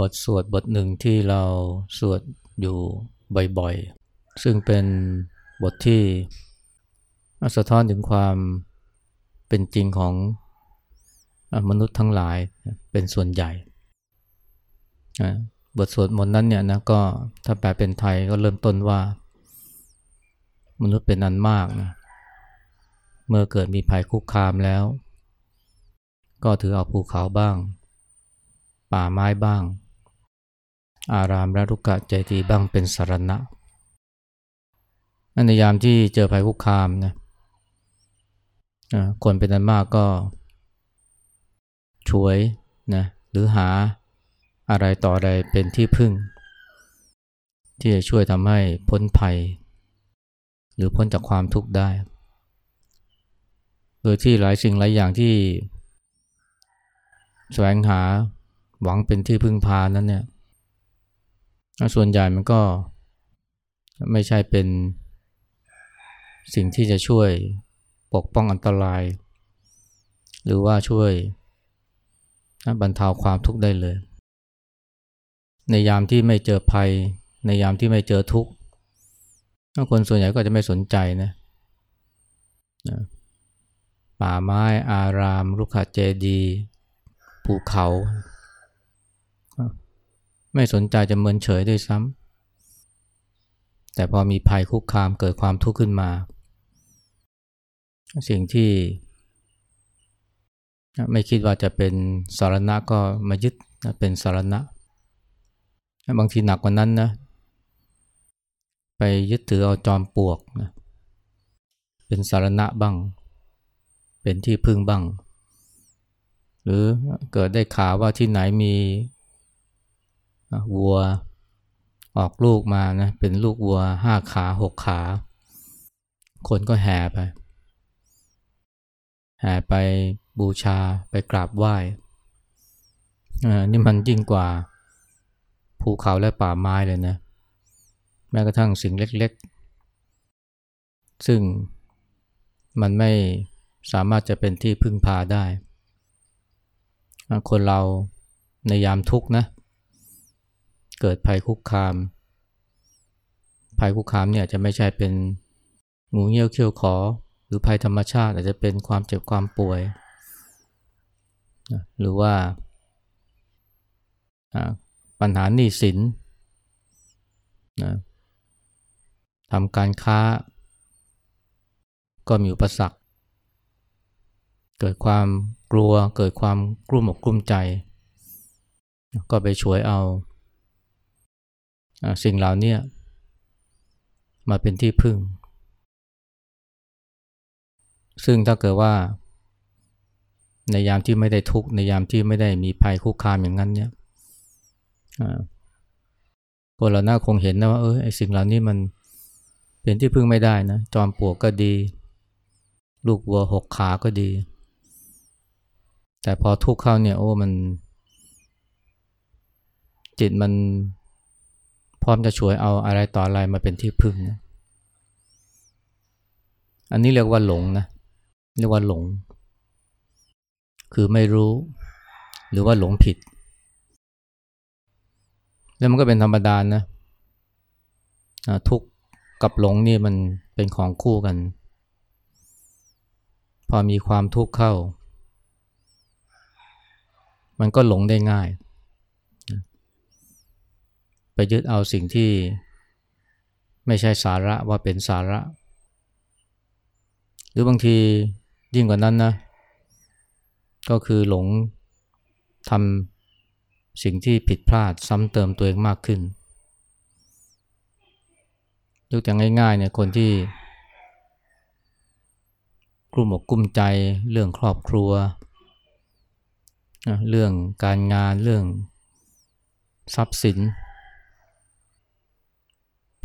บทสวดบทหนึ่งที่เราสวดอยู่บ่อยๆ ซึ่งเป็นบทที่สะท้อนถึงความเป็นจริงของมนุษย์ทั้งหลายเป็นส่วนใหญ่ บทสวดมนต์นั้นเนี่ยนะก็ถ้าแปลเป็นไทยก็เริ่มต้นว่า มนุษย์เป็นนันมากนะเมื่อเกิดมีภัยคุกคามแล้ว ก็ถือเอาภูเขาบ้าง ป่าไม้บ้าง อารามและรุกะใจดีบ้างเป็นสารณะในยามที่เจอภัยคุกคามนะคนเป็นอันมากก็ช่วยนะหรือหาอะไรต่ออะไรเป็นที่พึ่ง ที่จะช่วยทำให้พ้นภัย หรือพ้นจากความทุกข์ได้ โดยที่หลายสิ่งหลายอย่างที่แสวงหาหวังเป็นที่พึ่งพานั้นเนี่ย ส่วนใหญ่มันก็ไม่ใช่เป็นสิ่งที่จะช่วยปกป้องอันตราย หรือว่าช่วยบรรเทาความทุกข์ได้เลย ในยามที่ไม่เจอภัย ในยามที่ไม่เจอทุกข์คนส่วนใหญ่ก็จะไม่สนใจนะป่าไม้อารามลุกขเจดี ภูเขา ไม่สนใจจะเมินเฉยด้วยซ้ำแต่พอมีภัยคุกคามเกิดความทุกข์ขึ้นมา สิ่งที่ ไม่คิดว่าจะเป็นสารณะก็มายึดเป็นสารณะ บางทีหนักกว่านั้นนะ ไปยึดถือเอาจอมปลวกนะเป็นสารณะบ้าง เป็นที่พึ่งบ้าง หรือเกิดได้ข่าวว่าที่ไหนมี วัวออกลูกมานะเป็นลูกวัวห้าขาหกขา คนก็แห่ไป แห่ไปบูชาไปกราบไหว้นี่มันยิ่งกว่าภูเขาและป่าไม้เลยนะ แม้กระทั่งสิ่งเล็กๆ ซึ่งมันไม่สามารถจะเป็นที่พึ่งพาได้ คนเราในยามทุกข์นะ เกิดภัยคุกคาม ภัยคุกคามเนี่ยจะไม่ใช่เป็นงูเงี้ยวเขี้ยวขอ หรือภัยธรรมชาติอาจจะเป็นความเจ็บความป่วย หรือว่าปัญหาหนี้สินนะทำการค้า ก็มีอุปสรรค เกิดความกลัวเกิดความกลุ้มอกกลุ้มใจ ก็ไปช่วยเอา สิ่งเหล่านี้มาเป็นที่พึ่ง ซึ่งถ้าเกิดว่า ในยามที่ไม่ได้ทุกข์ในยามที่ไม่ได้มีภัยคุกคามอย่างนั้นเนี่ยคนเราน่าคงเห็นนะว่าเออไอสิ่งเหล่านี้มันเป็นที่พึ่งไม่ได้นะจอมปลวกก็ดี ลูกวัวหกขาก็ดี แต่พอทุกข์เข้าเนี่ยโอ้มัน จิตมัน พร้อมจะช่วยเอาอะไรต่ออะไรมาเป็นที่พึ่งนะอันนี้เรียกว่าหลงนะเรียกว่าหลง คือไม่รู้ หรือว่าหลงผิด แล้วมันก็เป็นธรรมดานะทุกข์กับหลงนี่มันเป็นของคู่กัน พอมีความทุกข์เข้า มันก็หลงได้ง่าย ยึดเอาสิ่งที่ไม่ใช่สาระว่าเป็นสาระ หรือบางทียิ่งกว่านั้นนะก็คือหลงทำสิ่งที่ผิดพลาดซ้ำเติมตัวเองมากขึ้นยกตัวอย่างง่ายๆเนี่ยคนที่กลุ่มอกกลุ่มใจเรื่องครอบครัว เรื่องการงานเรื่องทรัพย์สิน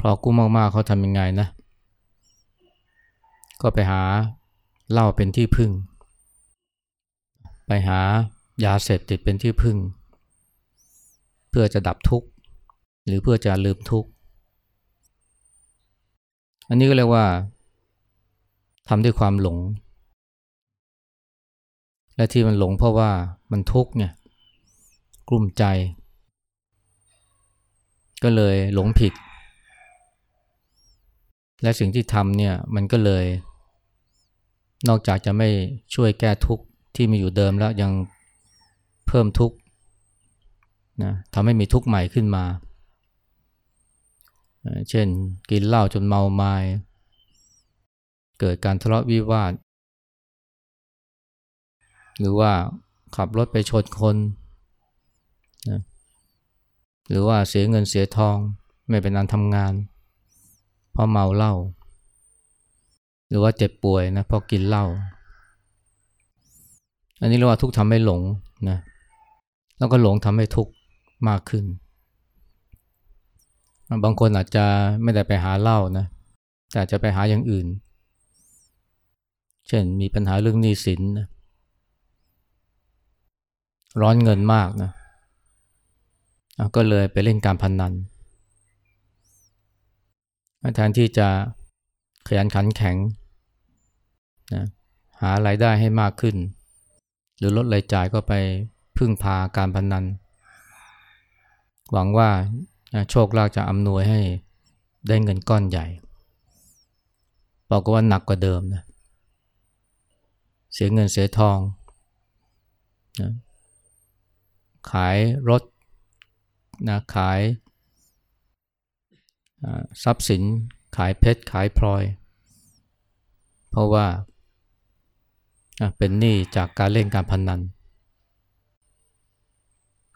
อกุ้มากๆเขาทำยังไงนะ ก็ไปหาเหล้าเป็นที่พึ่ง ไปหายาเสพติดเป็นที่พึ่ง เพื่อจะดับทุกข์ หรือเพื่อจะลืมทุกข์ อันนี้ก็เรียกว่าทำด้วยความหลง และที่มันหลงเพราะว่ามันทุกข์เนี่ยกลุ้มใจ ก็เลยหลงผิด และสิ่งที่ทำเนี่ยมันก็เลย นอกจากจะไม่ช่วยแก้ทุกข์ที่มีอยู่เดิมแล้วยังเพิ่มทุกข์นะทำให้มีทุกข์ใหม่ขึ้นมา เช่นกินเหล้าจนเมาไมา้เกิดการทะเลาะวิวาท หรือว่าขับรถไปชนคนนะหรือว่าเสียเงินเสียทองไม่เป็นอันทำงาน เพราะเมาเหล้าหรือว่าเจ็บป่วยนะเพราะกินเหล้าอันนี้เรียกว่าทุกทำให้หลงนะแล้วก็หลงทำให้ทุกข์มากขึ้น บางคนอาจจะไม่ได้ไปหาเหล้านะแต่จะไปหาอย่างอื่น เช่นมีปัญหาเรื่องหนี้สินนะร้อนเงินมากนะก็เลยไปเล่นการพนนัน แทนที่จะขยันขันแข็งนะหารายได้ให้มากขึ้น หรือลดรายจ่ายก็ไปพึ่งพาการพนนัน หวังว่าโชคลาภจะอำนวยให้ได้เงินก้อนใหญ่บอกว่าหนักกว่าเดิมนะเสียเงินเสียทองนะขายรถนะขาย ทรัพย์สินขายเพชรขายพลอย เพราะว่าเป็นหนี้จากการเล่นการพนนัน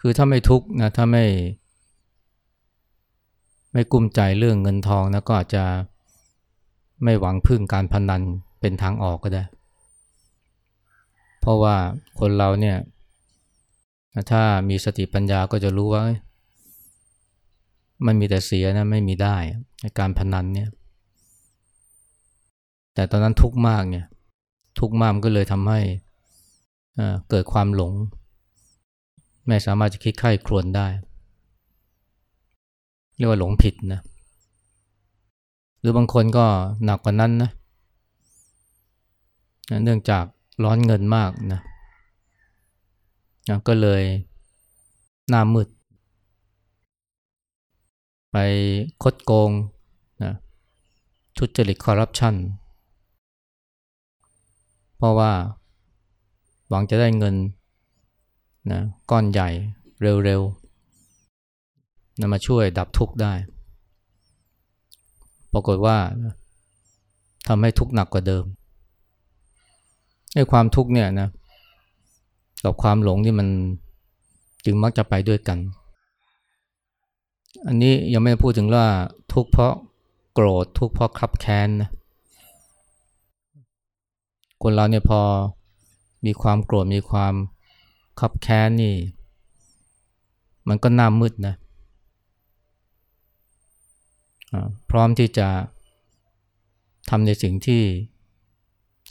คือถ้าไม่ทุกข์นะถ้าไม่ไม่กุ้มใจเรื่องเงินทองนะก็อาจจะไม่หวังพึ่งการพนนันเป็นทางออกก็ได้ เพราะว่าคนเราเนี่ยถ้ามีสติปัญญาก็จะรู้ว่า มันมีแต่เสียนะไม่มีได้ในการพนันเนี่ย แต่ตอนนั้นทุกข์มากเนี่ย ทุกข์มากมันก็เลยทำให้เกิดความหลง ไม่สามารถจะคิดไข้ครวนได้ เรียกว่าหลงผิดนะ หรือบางคนก็หนักกว่านั้นนะ เนื่องจากร้อนเงินมากนะ ก็เลยหน้ามืด ไปคดโกงนะทุจริตคอร์รัปชันเพราะว่าหวังจะได้เงินนะก้อนใหญ่เร็วๆนะมาช่วยดับทุกข์ได้ ปรากฏว่าทำให้ทุกข์หนักกว่าเดิมไอ้ความทุกข์เนี่ยนะกับความหลงที่มันจึงมักจะไปด้วยกัน อันนี้ยังไม่พูดถึงว่าทุกเพราะโกรธทุกเพราะขับแค้นนะคนเราเนี่ยพอมีความโกรธมีความขับแค้นนี่ มันก็หน้ามืดนะพร้อมที่จะทำในสิ่งที่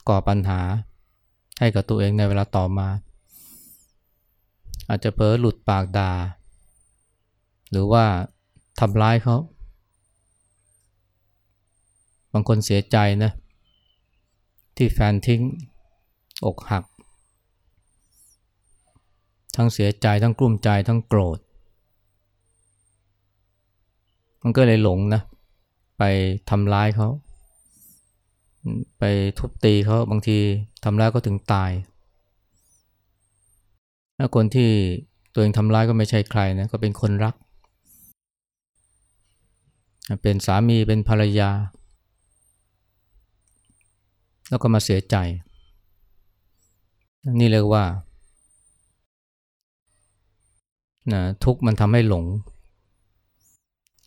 ก่อปัญหาให้กับตัวเองในเวลาต่อมา อาจจะเผลอหลุดปากด่า หรือว่าทำร้ายเขา บางคนเสียใจนะ ที่แฟนทิ้ง อกหัก ทั้งเสียใจทั้งกลุ้มใจทั้งโกรธ มันก็เลยหลงนะ ไปทำร้ายเขา ไปทุบตีเขาบางทีทำร้ายก็ถึงตายถ้าคนที่ตัวเองทำร้ายก็ไม่ใช่ใครนะ ก็เป็นคนรัก เป็นสามีเป็นภรรยา แล้วก็มาเสียใจ นี่เรียกว่านะทุกข์มันทำให้หลง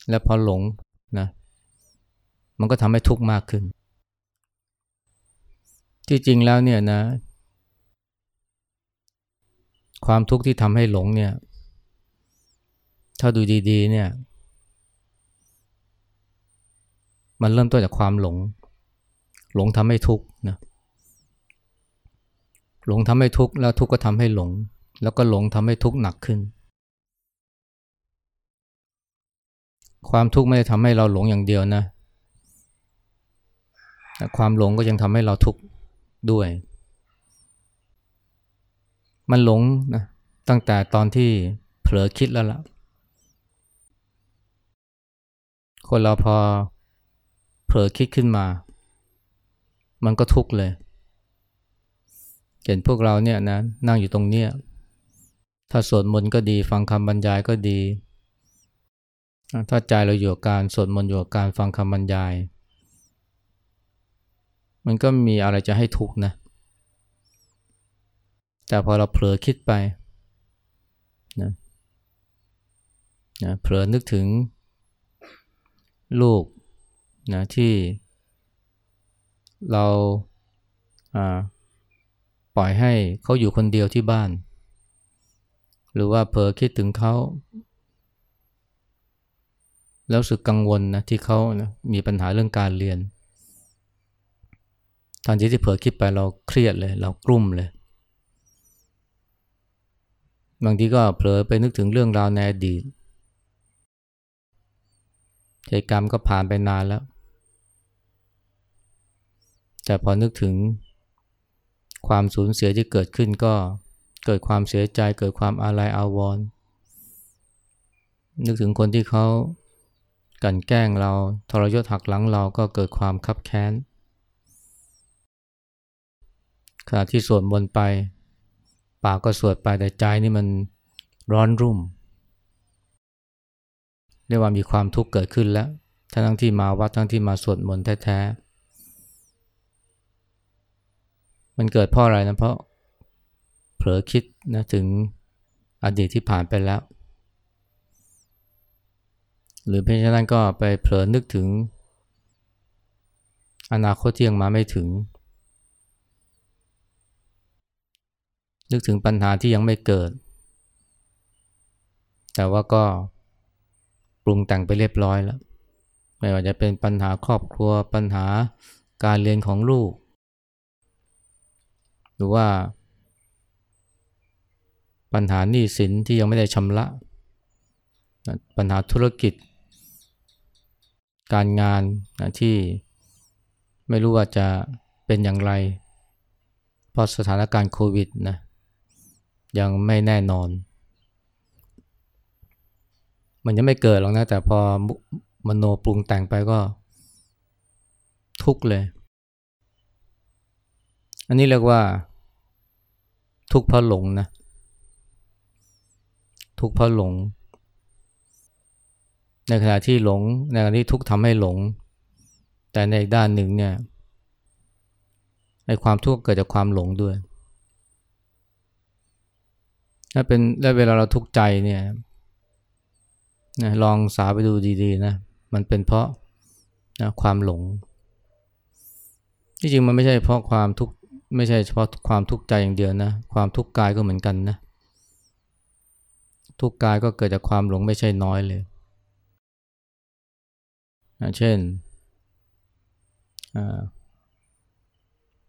และพอหลงนะมันก็ทำให้ทุกข์มากขึ้น ที่จริงแล้วเนี่ยนะ ความทุกข์ที่ทำให้หลงเนี่ย ถ้าดูดีๆเนี่ย มันเริ่มต้นจากความหลง หลงทำให้ทุกข์นะหลงทำให้ทุกข์แล้วทุกข์ก็ทำให้หลง แล้วก็หลงทำให้ทุกข์หนักขึ้น ความทุกข์ไม่ได้ทำให้เราหลงอย่างเดียวนะความหลงก็ยังทำให้เราทุกข์ด้วย มันหลงนะตั้งแต่ตอนที่เผลอคิดแล้วละ่ะ คนเราพอ เผลอคิดขึ้นมา มันก็ทุกข์เลย เห็นพวกเราเนี่ยนะนั่งอยู่ตรงเนี้ยถ้าสวดมนต์ก็ดี ฟังคำบรรยายก็ดี ถ้าใจเราอยู่กับการสวดมนต์อยู่กับการฟังคำบรรยาย มันก็มีอะไรจะให้ทุกข์นะ แต่พอเราเผลอคิดไปนะนะเผลอนึกถึงลูก นะที่เราปล่อยให้เขาอยู่คนเดียวที่บ้าน หรือว่าเผลอคิดถึงเขา แล้วสึกกังวลนะที่เขานะมีปัญหาเรื่องการเรียนทันทีที่เผลอคิดไปเราเครียดเลย เรากลุ้มเลย บางทีก็เผลอไปนึกถึงเรื่องราวในอดีตเหตุการณ์ก็ผ่านไปนานแล้ว แต่พอนึกถึงความสูญเสียที่เกิดขึ้นก็เกิดความเสียใจเกิดความอาลัยอาวรณ์นึกถึงคนที่เขากันแกล้งเราทรยศหักหลังเราก็เกิดความคับแค้นขณะที่สวดมนต์ไป ปากก็สวดไปแต่ใจนี่มันร้อนรุ่ม เรียกว่ามีความทุกข์เกิดขึ้นแล้วทั้งที่มาวัดทั้งที่มาสวดมนต์แท้ๆ มันเกิดเพราะอะไรนะเพราะเผลอคิดนะถึงอดีตที่ผ่านไปแล้ว หรือเพราะฉะนั้นก็ไปเผลอนึกถึง อนาคตที่ยังมาไม่ถึง นึกถึงปัญหาที่ยังไม่เกิด แต่ว่าก็ปรุงแต่งไปเรียบร้อยแล้ว ไม่ว่าจะเป็นปัญหาครอบครัวปัญหาการเรียนของลูก รือว่า ปัญหาหนี้สินที่ยังไม่ได้ชำระ ปัญหาธุรกิจ การงานที่ไม่รู้ว่าจะเป็นอย่างไร เพราะสถานการณ์โควิดนะยังไม่แน่นอน มันยังไม่เกิดหรอกนะ แต่พอมโนปรุงแต่งไปก็ทุกเลย อันนี้เรียกว่า ทุกข์เพราะหลงนะ ทุกข์เพราะหลง ในขณะที่หลง ในขณะที่ทุกข์ทำให้หลง แต่ในอีกด้านหนึ่งเนี่ยในความทุกข์เกิดจากความหลงด้วย ถ้าเป็นแล้วเวลาเราทุกข์ใจเนี่ยนะลองสาไปดูดีๆนะ มันเป็นเพราะนะความหลง ที่จริงมันไม่ใช่เพราะความทุกข์ ไม่ใช่เฉพาะความทุกข์ใจอย่างเดียวนะ ความทุกข์กายก็เหมือนกันนะ ทุกข์กายก็เกิดจากความหลงไม่ใช่น้อยเลยนะเช่น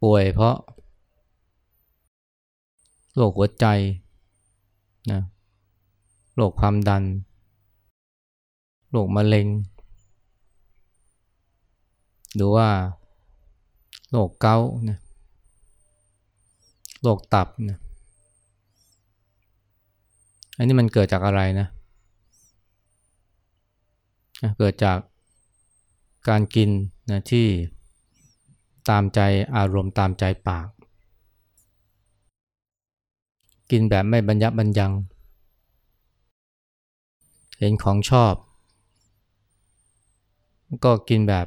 ป่วยเพราะโรคหัวใจนะโรคความดันโรคมะเร็ง หรือว่าโรคเกาต์นะ โรคตับนะอันนี้มันเกิดจากอะไรนะ เกิดจากการกินนะที่ตามใจอารมณ์ตามใจปาก กินแบบไม่บรรยับบรรยัง เห็นของชอบ ก็กินแบบ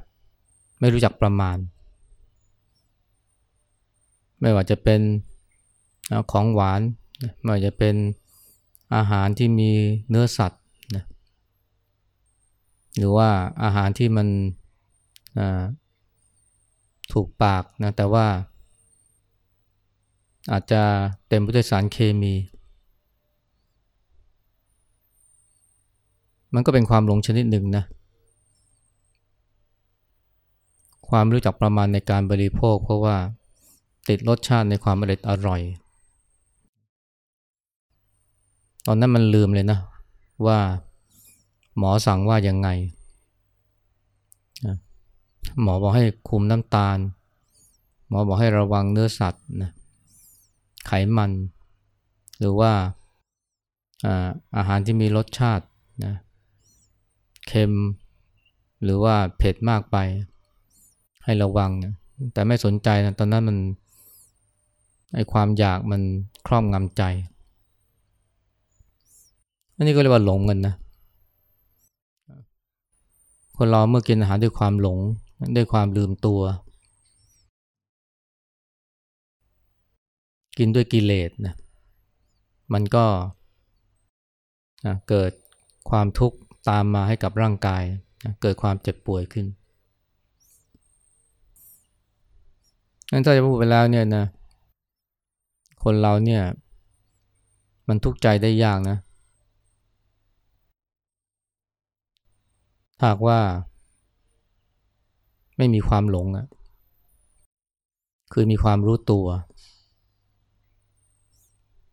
ไม่รู้จักประมาณ ไม่ว่าจะเป็น ของหวานไม่ว่าจะเป็นอาหารที่มีเนื้อสัตว์นะหรือว่าอาหารที่มันถูกปากนะแต่ว่า อาจจะเต็มไปด้วยสารเคมี มันก็เป็นความหลงชนิดหนึ่งนะความรู้จักประมาณในการบริโภค เพราะว่าติดรสชาติในความอร่อยอร่อย ตอนนั้นมันลืมเลยนะว่าหมอสั่งว่ายังไง หมอบอกให้คุมน้ำตาล หมอบอกให้ระวังเนื้อสัตว์นะไขมัน หรือว่าอาหารที่มีรสชาตินะเค็ม หรือว่าเผ็ดมากไป ให้ระวังนะแต่ไม่สนใจนะตอนนั้นมันไอความอยากมันครอบงำใจ อันนี้ก็เรียกว่าหลงกันนะ คนเราเมื่อกินอาหารด้วยความหลงด้วยความลืมตัว กินด้วยกิเลสนะมันก็นะเกิดความทุกข์ตามมาให้กับร่างกายนะเกิดความเจ็บป่วยขึ้นงั้นถ้าจะพูดไปแล้วเนี่ยนะ คนเราเนี่ย มันทุกข์ใจได้ยากนะ หากว่า ไม่มีความหลงอะคือมีความรู้ตัว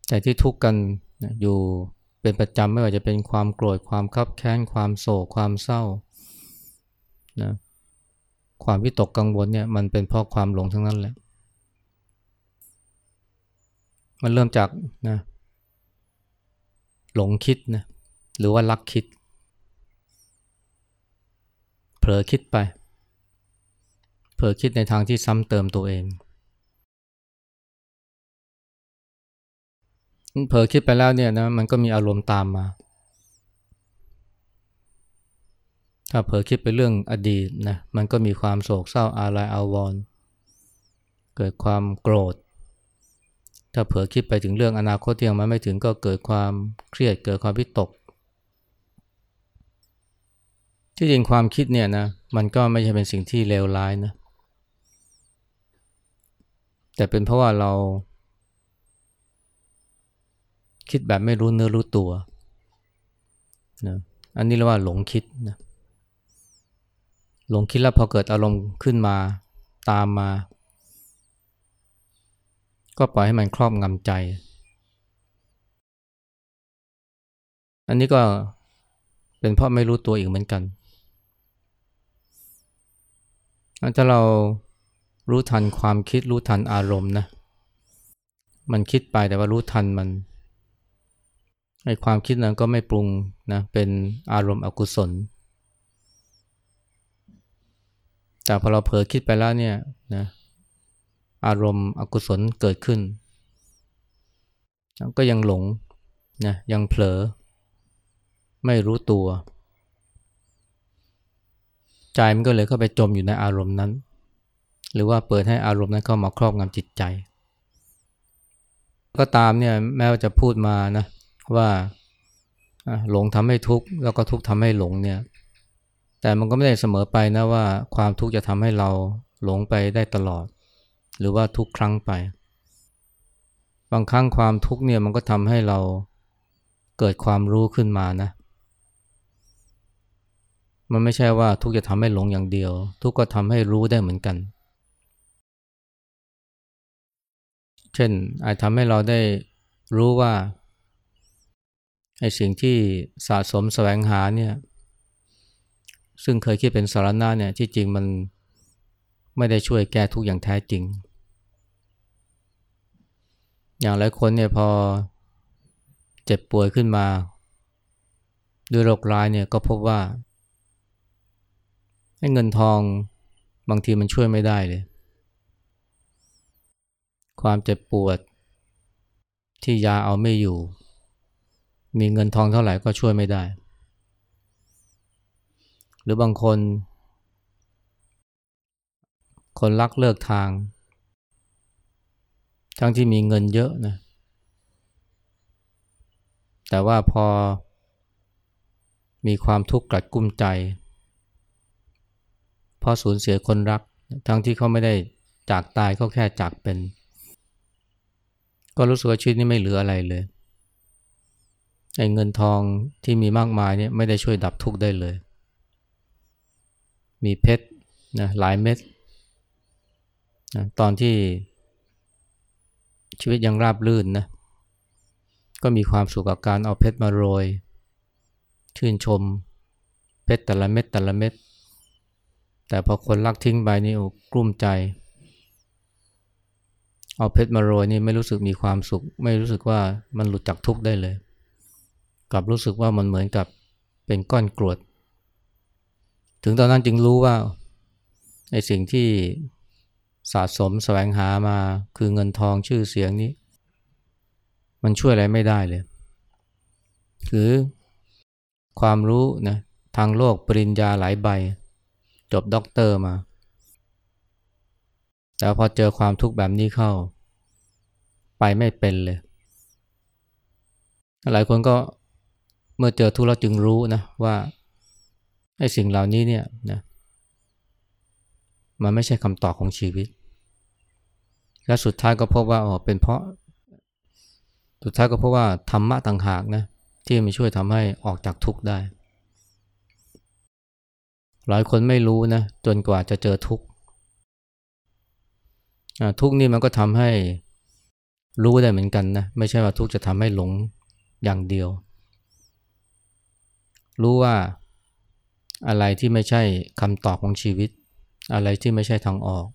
แต่ที่ทุกข์กันอยู่เป็นประจำไม่ว่าจะเป็นความโกรธความคับแค้นความโศกความเศร้านะความวิตกกังวลเนี่ยมันเป็นเพราะความหลงทั้งนั้นแหละ มันเริ่มจากนะหลงคิดนะหรือว่าลักคิด เผลอคิดไป เผลอคิดในทางที่ซ้ำเติมตัวเองเผลอคิดไปแล้วเนี่ยนะมันก็มีอารมณ์ตามมา ถ้าเผลอคิดไปเรื่องอดีตนะมันก็มีความโศกเศร้าอาลัยอาวรณ์เกิดความโกรธ ถ้าเผลอคิดไปถึงเรื่องอนาคตที่ยังมาไม่ถึงก็เกิดความเครียดเกิดความวิตก ที่จริงความคิดเนี่ยนะมันก็ไม่ใช่เป็นสิ่งที่เลวร้ายนะแต่เป็นเพราะว่าเรา คิดแบบไม่รู้เนื้อรู้ตัวนะอันนี้เรียกว่าหลงคิดนะหลงคิดแล้วพอเกิดอารมณ์ขึ้นมาตามมา ก็ปล่อยให้มันครอบงำใจ อันนี้ก็เป็นเพราะไม่รู้ตัวอีกเหมือนกัน ถ้าเรารู้ทันความคิดรู้ทันอารมณ์นะมันคิดไปแต่ว่ารู้ทันมันไอ้ความคิดนั้นก็ไม่ปรุงนะเป็นอารมณ์อกุศล แต่พอเราเผลอคิดไปแล้วเนี่ยนะอารมณ์อกุศลเกิดขึ้น ก็ยังหลงนะยังเผลอ ไม่รู้ตัว ใจมันก็เลยเข้าไปจมอยู่ในอารมณ์นั้น หรือว่าเปิดให้อารมณ์นั้นเข้ามาครอบงำจิตใจ ก็ตามเนี่ยแม้ว่าจะพูดมานะว่าหลงทำให้ทุกข์แล้วก็ทุกข์ทำให้หลงเนี่ย แต่มันก็ไม่ได้เสมอไปนะว่าความทุกข์จะทำให้เราหลงไปได้ตลอด หรือว่าทุกครั้งไป บางครั้งความทุกข์เนี่ยมันก็ทำให้เราเกิดความรู้ขึ้นมานะ มันไม่ใช่ว่าทุกจะทำให้หลงอย่างเดียว ทุกก็ทำให้รู้ได้เหมือนกัน เช่น อาจทำให้เราได้รู้ว่าไอ้สิ่งที่สะสมแสวงหาเนี่ยซึ่งเคยคิดเป็นสารณะเนี่ยที่จริงมันไม่ได้ช่วยแก้ทุกอย่างแท้จริง อย่างหลายคนเนี่ยพอเจ็บป่วยขึ้นมา ด้วยโรคร้ายเนี่ยก็พบว่า เงินทองบางทีมันช่วยไม่ได้เลย ความเจ็บปวด ที่ยาเอาไม่อยู่ มีเงินทองเท่าไหร่ก็ช่วยไม่ได้ หรือบางคน คนรักเลิกทาง ทั้งที่มีเงินเยอะนะ แต่ว่าพอมีความทุกข์กลัดกุ้มใจ เพราะสูญเสียคนรัก ทั้งที่เขาไม่ได้จากตายเขาแค่จากเป็น ก็รู้สึกว่าชีวิตนี้ไม่เหลืออะไรเลยไอ้เงินทองที่มีมากมายเนี่ยไม่ได้ช่วยดับทุกข์ได้เลย มีเพชรนะหลายเม็ดนะตอนที่ชีวิตยังราบรื่นนะก็มีความสุขกับการเอาเพชรมาโรย ชื่นชมเพชรแต่ละเม็ดแต่ละเม็ด แต่พอคนรักทิ้งไปนี่กลุ้มใจ เอาเพชรมาโรยนี่ไม่รู้สึกมีความสุข ไม่รู้สึกว่ามันหลุดจากทุกข์ได้เลย กลับรู้สึกว่ามันเหมือนกับเป็นก้อนกรวด ถึงตอนนั้นจึงรู้ว่าไอ้สิ่งที่สะสมแสวงหามาคือเงินทองชื่อเสียงนี้ มันช่วยอะไรไม่ได้เลย คือความรู้นะทางโลกปริญญาหลายใบ จบด็อกเตอร์มา แต่พอเจอความทุกข์แบบนี้เข้า ไปไม่เป็นเลย หลายคนก็เมื่อเจอทุกข์แล้วจึงรู้นะว่าไอ้สิ่งเหล่านี้เนี่ยนะมันไม่ใช่คำตอบของชีวิต และสุดท้ายก็พบว่าอ๋อเป็นเพราะ สุดท้ายก็พราะว่าธรรมะต่างหากนะที่มันช่วยทำให้ออกจากทุกข์ได้ หลายคนไม่รู้นะจนกว่าจะเจอทุกข์ทุกข์นี่มันก็ทำให้รู้ได้เหมือนกันนะไม่ใช่ว่าทุกข์จะทำให้หลงอย่างเดียว รู้ว่าอะไรที่ไม่ใช่คำตอบของชีวิต อะไรที่ไม่ใช่ทางออก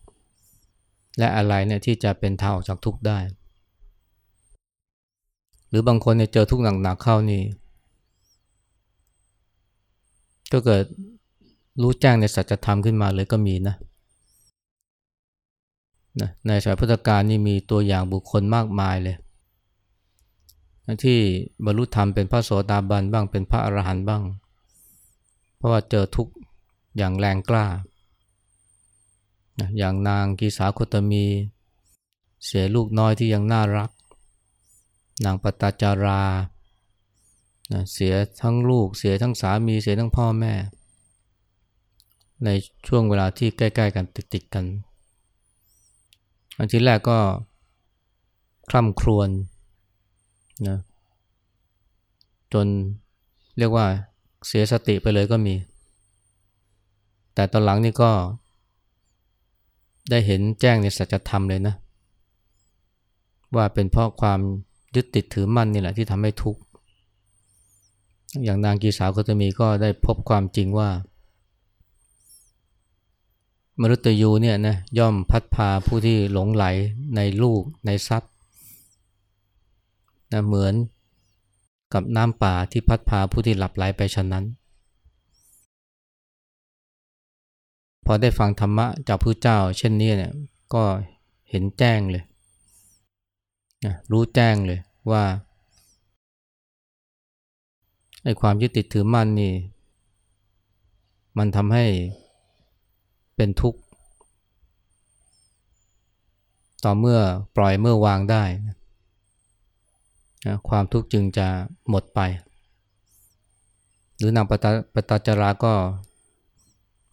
และอะไรเนี่ยที่จะเป็นทางออกจากทุกข์ได้ หรือบางคนเนี่ยเจอทุกข์หนักๆเข้านี่ก็เกิด รู้แจ้งในสัจธรรมขึ้นมาเลยก็มีนะนะในสายพุทธกาลนี่มีตัวอย่างบุคคลมากมายเลย ที่บรรลุธรรมเป็นพระโสดาบันบ้างเป็นพระอรหันต์บ้าง เพราะว่าเจอทุกอย่างแรงกล้าอย่างนางกีสาคตมี เสียลูกน้อยที่ยังน่ารัก นางปตาจาราเสียทั้งลูกเสียทั้งสามีเสียทั้งพ่อแม่ ในช่วงเวลาที่ใกล้ ๆ กันติดๆกัน อันที่แรกก็คล่ำครวญนะจนเรียกว่าเสียสติไปเลยก็มี แต่ตอนหลังนี่ก็ได้เห็นแจ้งในสัจธรรมเลยนะ ว่าเป็นเพราะความยึดติดถือมั่นนี่แหละที่ทำให้ทุกข์ อย่างนางกีสาวก็จะมีก็ได้พบความจริงว่า มรุตยูเนี่ยนะย่อมพัดพาผู้ที่หลงไหลในลูกในทรัพย์นะเหมือนกับน้ำป่าที่พัดพาผู้ที่หลับไหลไปฉะนั้น พอได้ฟังธรรมะจากพระเจ้า เช่นนี้เนี่ยก็เห็นแจ้งเลยนะรู้แจ้งเลยว่าไอ้ความยึดติดถือมั่นนี่ มันทำให้ เป็นทุกข์ ต่อเมื่อปล่อยเมื่อวางได้นะความทุกข์จึงจะหมดไป หรือนางปตาปตาจาราก็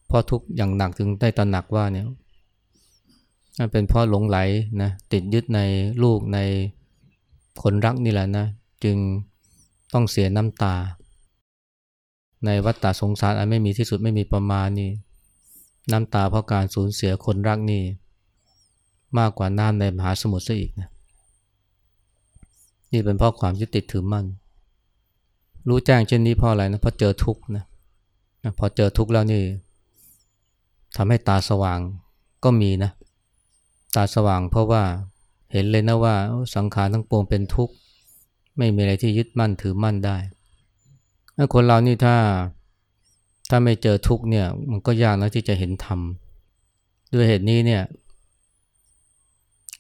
เพราะทุกข์อย่างหนักถึงได้ตระหนักว่าเนี่ยเป็นเพราะหลงไหลนะติดยึดในลูกในคนรักนี่แหละนะ จึงต้องเสียน้ำตา ในวัฏฏะสงสารอันไม่มีที่สุดไม่มีประมาณนี่ น้ำตาเพราะการสูญเสียคนรักนี่มากกว่าน้ำในมหาสมุทรซะอีกนะนี่เป็นเพราะความยึดติดถือมั่น รู้แจ้งเช่นนี้เพราะอะไรนะเพราะเจอทุกข์นะพอเจอทุกข์แล้วนี่ทำให้ตาสว่างก็มีนะ ตาสว่างเพราะว่าเห็นเลยนะว่าสังขารทั้งปวงเป็นทุกข์ ไม่มีอะไรที่ยึดมั่นถือมั่นได้ คนเรานี่ถ้า ถ้าไม่เจอทุกเนี่ยมันก็ยากนะที่จะเห็นธรรม ด้วยเหตุนี้เนี่ย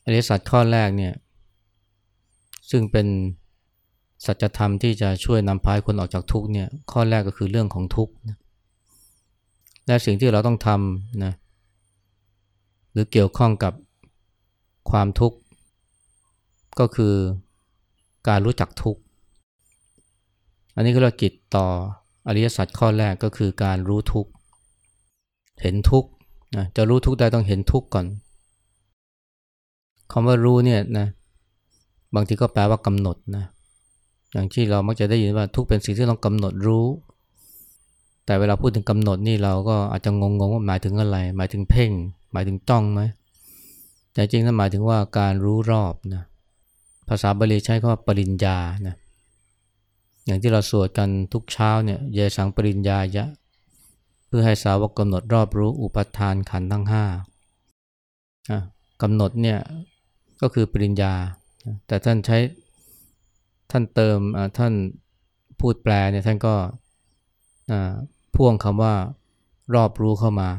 อริสัตข้อแรกเนี่ยซึ่งเป็นสัจธรรมที่จะช่วยนำพายคนออกจากทุกเนี่ยข้อแรกก็คือเรื่องของทุกนะและสิ่งที่เราต้องทำนะหรือเกี่ยวข้องกับความทุกข์ ก็คือการรู้จักทุกข์ อันนี้ก็เรียกกิจต่อ อริยสัจข้อแรกก็คือการรู้ทุกข์ เห็นทุกข์นะจะรู้ทุกข์ได้ต้องเห็นทุกข์ก่อนคำว่ารู้เนี่ยนะบางทีก็แปลว่ากำหนดนะอย่างที่เรามักจะได้ยินว่าทุกเป็นสิ่งที่ต้องกำหนดรู้ แต่เวลาพูดถึงกำหนดนี่เราก็อาจจะงงๆว่าหมายถึงอะไร หมายถึงเพ่ง หมายถึงจ้องไหมแต่จริงนั้นหมายถึงว่าการรู้รอบนะภาษาบาลีใช้คำว่าปริญญานะ อย่างที่เราสวดกันทุกเช้าเนี่ยเยสังปริญญายะ เพื่อให้สาวกกำหนดรอบรู้อุปทานขันทั้งห้ากำหนดเนี่ยก็คือปริญญา แต่ท่านใช้ท่านเติมท่านพูดแปลเนี่ยท่านก็พ่วงคำว่ารอบรู้เข้ามา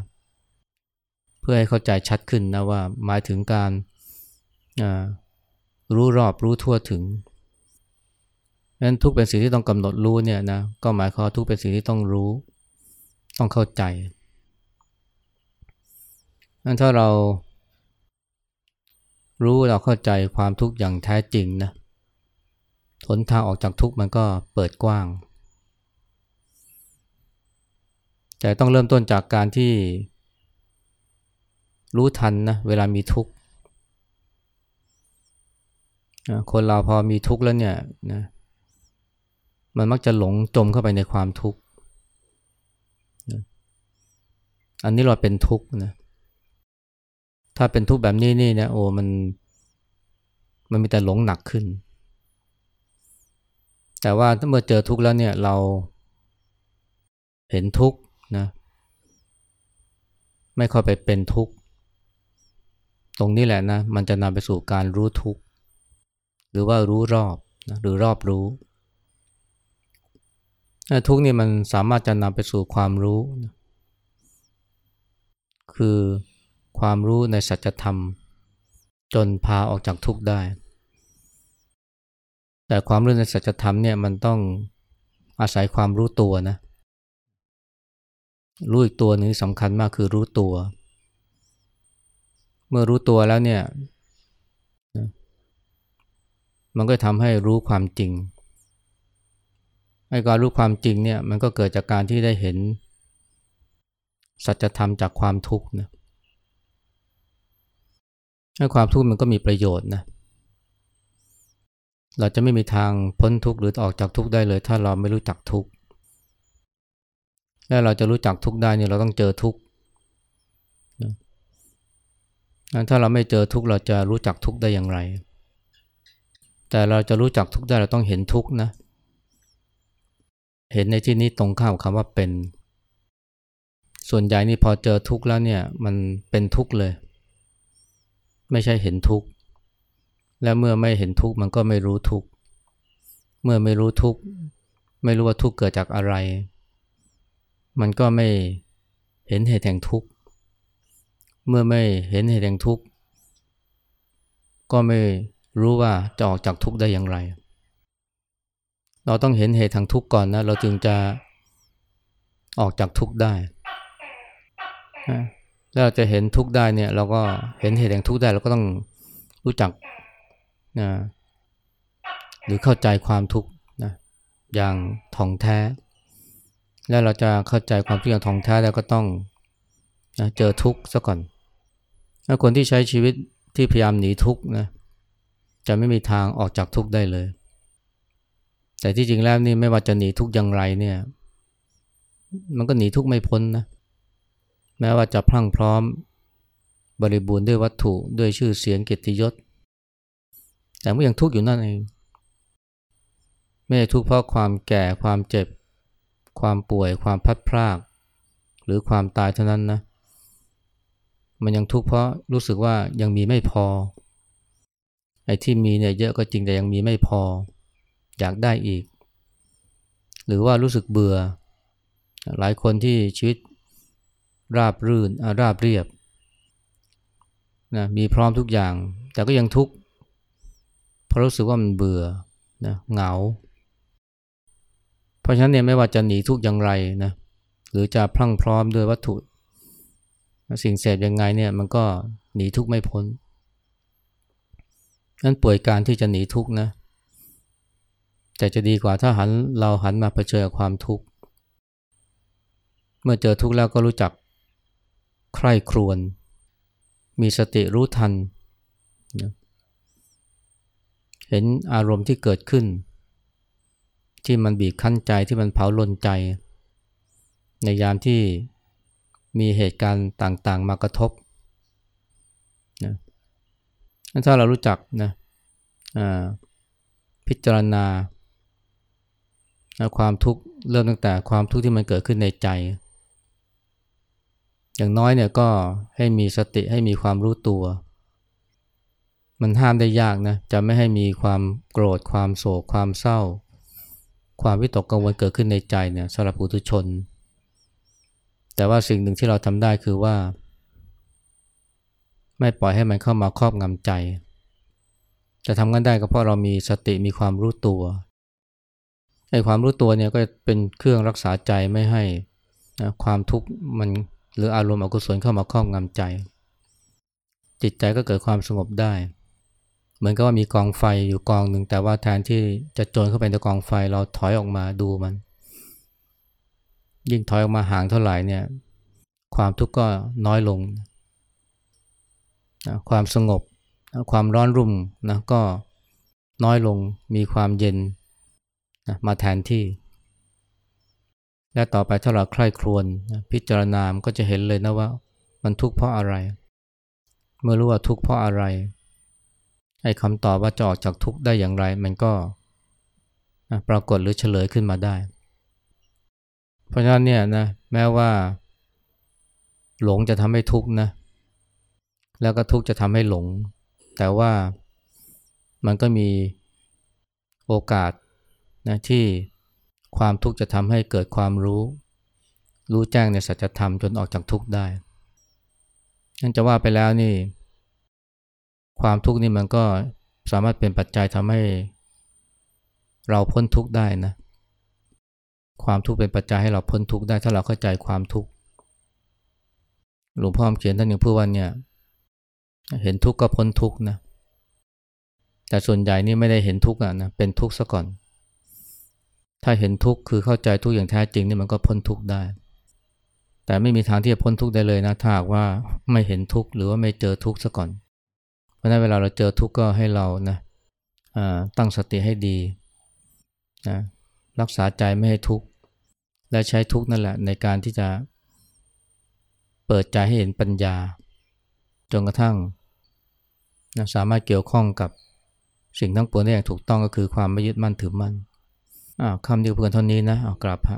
เพื่อให้เข้าใจชัดขึ้นนะว่าหมายถึงการรู้รอบรู้ทั่วถึง นั้นทุกเป็นสิ่งที่ต้องกำหนดรู้เนี่ยนะก็หมายความทุกเป็นสิ่งที่ต้องรู้ ต้องเข้าใจนั้นถ้าเรารู้เราเข้าใจความทุกข์อย่างแท้จริงนะหนทางออกจากทุกข์มันก็เปิดกว้าง แต่ต้องเริ่มต้นจากการที่รู้ทันนะเวลามีทุกข์คนเราพอมีทุกข์แล้วเนี่ยนะ มันมักจะหลงจมเข้าไปในความทุกข์ อันนี้เราเป็นทุกข์นะ ถ้าเป็นทุกข์แบบนี้นี่นะโอ้มันมันมีแต่หลงหนักขึ้น แต่ว่าถ้าเมื่อเจอทุกข์แล้วเนี่ยเราเห็นทุกข์นะ ไม่ค่อยไปเป็นทุกข์ ตรงนี้แหละนะ มันจะนำไปสู่การรู้ทุกข์ หรือว่ารู้รอบนะหรือรอบรู้ ทุกนี่มันสามารถจะนำไปสู่ความรู้ คือความรู้ในสัจธรรม จนพาออกจากทุกข์ได้ แต่ความรู้ในสัจธรรมเนี่ยมันต้องอาศัยความรู้ตัวนะรู้อีกตัวหนึ่งสำคัญมากคือรู้ตัว เมื่อรู้ตัวแล้วเนี่ยมันก็ทำให้รู้ความจริง ไอ้การรู้ความจริงเนี่ยมันก็เกิดจากการที่ได้เห็น สัจธรรมจากความทุกข์นะให้ความทุกข์มันก็มีประโยชน์นะ เราจะไม่มีทางพ้นทุกข์หรือออกจากทุกข์ได้เลย ถ้าเราไม่รู้จักทุกข์ และเราจะรู้จักทุกข์ได้เนี่ยเราต้องเจอทุกข์ถ้าเราไม่เจอทุกข์เราจะรู้จักทุกข์ได้อย่างไร แต่เราจะรู้จักทุกข์ได้เราต้องเห็นทุกข์นะเเห็นในที่นี้ตรงข้ามคำว่าเป็น ส่วนใหญ่นี่พอเจอทุกข์แล้วเนี่ยมันเป็นทุกข์เลย ไม่ใช่เห็นทุกข์และเมื่อไม่เห็นทุกข์มันก็ไม่รู้ทุกข์เมื่อไม่รู้ทุกข์ไม่รู้ว่าทุกข์เกิดจากอะไร มันก็ไม่เห็นเหตุแห่งทุกข์เมื่อไม่เห็นเหตุแห่งทุกข์ก็ไม่รู้ว่าจะออกจากทุกข์ได้อย่างไร เราต้องเห็นเหตุทางทุกข์ก่อนนะ เราจึงจะออกจากทุกข์ได้ถ้าเราจะเห็นทุกข์ได้เนี่ย เราก็เห็นเหตุแห่งทุกข์ได้ เราก็ต้องรู้จักนะหรือเข้าใจความทุกข์นะอย่างท่องแท้ แล้วเราจะเข้าใจความทุกข์อย่างท่องแท้แล้วก็ต้องนะเจอทุกข์ซะก่อนถ้าคนที่ใช้ชีวิตที่พยายามหนีทุกข์นะจะไม่มีทางออกจากทุกข์ได้เลย แต่ที่จริงแล้วนี่ไม่ว่าจะหนีทุกอย่างไรเนี่ย มันก็หนีทุกไม่พ้นนะแม้ว่าจะพลั่งพร้อมบริบูรณ์ด้วยวัตถุด้วยชื่อเสียงเกียรติยศ แต่ก็ยังทุกข์อยู่นั่นเอง ไม่ได้ทุกข์เพราะความแก่ความเจ็บ ความป่วยความพัดพราก หรือความตายเท่านั้นนะมันยังทุกข์เพราะรู้สึกว่ายังมีไม่พอไอ้ที่มีเนี่ยเยอะก็จริงแต่ยังมีไม่พอ อยากได้อีก หรือว่ารู้สึกเบื่อ หลายคนที่ชีวิตราบรื่นราบเรียบนะมีพร้อมทุกอย่าง แต่ก็ยังทุกข์เพราะรู้สึกว่ามันเบื่อนะเหงา เพราะฉะนั้นเนี่ยไม่ว่าจะหนีทุกข์อย่างไรนะหรือจะพลั่งพร้อมด้วยวัตถุ สิ่งเสพยังไงเนี่ยมันก็หนีทุกข์ไม่พ้นนั้นป่วยการที่จะหนีทุกข์นะ แต่จะดีกว่าถ้าหันเราหันมาเผชิญกับความทุกข์ เมื่อเจอทุกข์แล้วก็รู้จักใคร่ครวญมีสติรู้ทันนะเห็นอารมณ์ที่เกิดขึ้น ที่มันบีบคั้นใจที่มันเผาลนใจ ในยามที่มีเหตุการณ์ต่างๆ มากระทบนะถ้าเรารู้จักนะพิจารณา ความทุกข์เริ่มตั้งแต่ความทุกข์ที่มันเกิดขึ้นในใจ อย่างน้อยเนี่ยก็ให้มีสติให้มีความรู้ตัว มันห้ามได้ยากนะจะไม่ให้มีความโกรธ ความโศกความเศร้า ความวิตกกังวลเกิดขึ้นในใจเนี่ยสำหรับปุถุชน แต่ว่าสิ่งหนึ่งที่เราทำได้คือว่า ไม่ปล่อยให้มันเข้ามาครอบงำใจ จะทำกันได้ก็เพราะเรามีสติมีความรู้ตัว ไอ้ความรู้ตัวเนี่ยก็เป็นเครื่องรักษาใจไม่ให้นะความทุกข์มันหรืออารมณ์อกุศลเข้ามาครอบงำใจ จิตใจก็เกิดความสงบได้ เหมือนกับว่ามีกองไฟอยู่กองหนึ่งแต่ว่าแทนที่จะโจรเข้าไปในกองไฟเราถอยออกมาดูมัน ยิ่งถอยออกมาห่างเท่าไหร่เนี่ย ความทุกข์ก็น้อยลงนะความสงบ ความร้อนรุ่มนะก็น้อยลงมีความเย็น นะมาแทนที่ และต่อไปถ้าเราใคร่ครวญนะพิจารณามก็จะเห็นเลยนะว่า มันทุกข์เพราะอะไร เมื่อรู้ว่าทุกข์เพราะอะไรไอ้คำตอบว่าจะออกจากทุกข์ได้อย่างไร มันก็ปรากฏหรือเฉลยขึ้นมาได้ เพราะฉะนั้นเนี่ยนะแม้ว่า หลงจะทำให้ทุกข์นะ แล้วก็ทุกข์จะทำให้หลง แต่ว่ามันก็มีโอกาส นะที่ความทุกข์จะทำให้เกิดความรู้ รู้แจ้งในสัจธรรมจนออกจากทุกข์ได้นั่นจะว่าไปแล้วนี่ ความทุกข์นี่มันก็สามารถเป็นปัจจัยทำให้ เราพ้นทุกข์ได้นะ ความทุกข์เป็นปัจจัยให้เราพ้นทุกข์ได้ ถ้าเราเข้าใจความทุกข์หลวงพ่อเขียนท่านยังพูดว่าเนี่ยเห็นทุกข์ก็พ้นทุกข์นะ แต่ส่วนใหญ่นี่ไม่ได้เห็นทุกข์อะนะเป็นทุกข์ซะก่อน ถ้าเห็นทุกข์คือเข้าใจทุกข์อย่างแท้จริงนี่มันก็พ้นทุกข์ได้ แต่ไม่มีทางที่จะพ้นทุกข์ได้เลยนะถ้าหากว่าไม่เห็นทุกข์หรือว่าไม่เจอทุกข์ซะก่อน เพราะนั้นเวลาเราเจอทุกข์ก็ให้เรานะตั้งสติให้ดีนะรักษาใจไม่ให้ทุกข์และใช้ทุกข์นั่นแหละในการที่จะเปิดใจให้เห็นปัญญา จนกระทั่งนะสามารถเกี่ยวข้องกับสิ่งทั้งปวงได้อย่างถูกต้องก็คือความไม่ยึดมั่นถือมั่น คำเดียวเพื่อนเท่านี้นะเอากลับฮะ